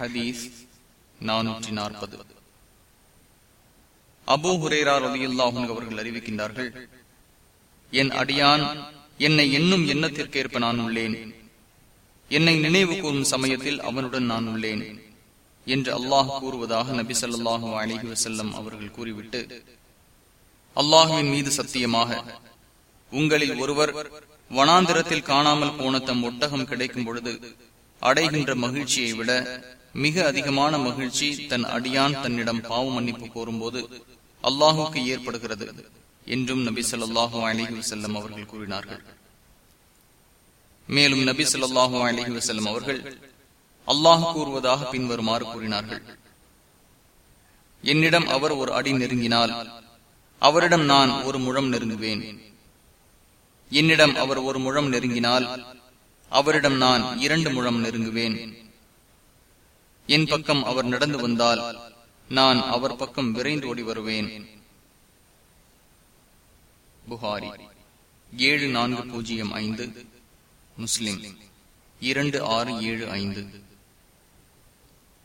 ஹதீஸ் நானூற்றி நாற்பது அபு ஹுரேரா ரலியல்லாஹு அவர்கள் அறிவிக்கின்றார்கள் என் அடியான் என்னை என்னும் எண்ணத்திற்கேற்ப நான் உள்ளேன். என்னை நினைவு கூறும் சமயத்தில் அவனுடன் நான் உள்ளேன் என்று அல்லாஹ் கூறுவதாக நபி ஸல்லல்லாஹு அலிஹி வசல்லம் அவர்கள் கூறிவிட்டு அல்லாஹுவின் மீது சத்தியமாக உங்களில் ஒருவர் வனாந்திரத்தில் காணாமல் போன தம் ஒட்டகம் கிடைக்கும் பொழுது அடைகின்ற மகிழ்ச்சியை விட மிக அதிகமான மகிழ்ச்சி தன் அடியான் தன்னிடம் பாவ மன்னிப்பு கோரும்போது அல்லாஹுக்கு ஏற்படுகிறது என்றும் நபி சொல்லாஹு அலிஹி வசல்லம் அவர்கள் கூறினார்கள். மேலும் நபி சொல்லாஹு அலிஹி வசல்லம் அவர்கள் அல்லாஹ் கூறுவதாக பின்வருமாறு கூறினார்கள். என்னிடம் அவர் ஒரு அடி நெருங்கினால் அவரிடம் நான் ஒரு முழம் நெருங்குவேன். என்னிடம் அவர் ஒரு முழம் நெருங்கினால் அவரிடம் நான் இரண்டு முழம் நெருங்குவேன். என் பக்கம் அவர் நடந்து வந்தால் நான் அவர் பக்கம் விரைந்து ஓடி வருவேன். புகாரி ஏழு நான்கு பூஜ்ஜியம் ஐந்து முஸ்லிம் இரண்டு ஆறு ஏழு ஐந்து.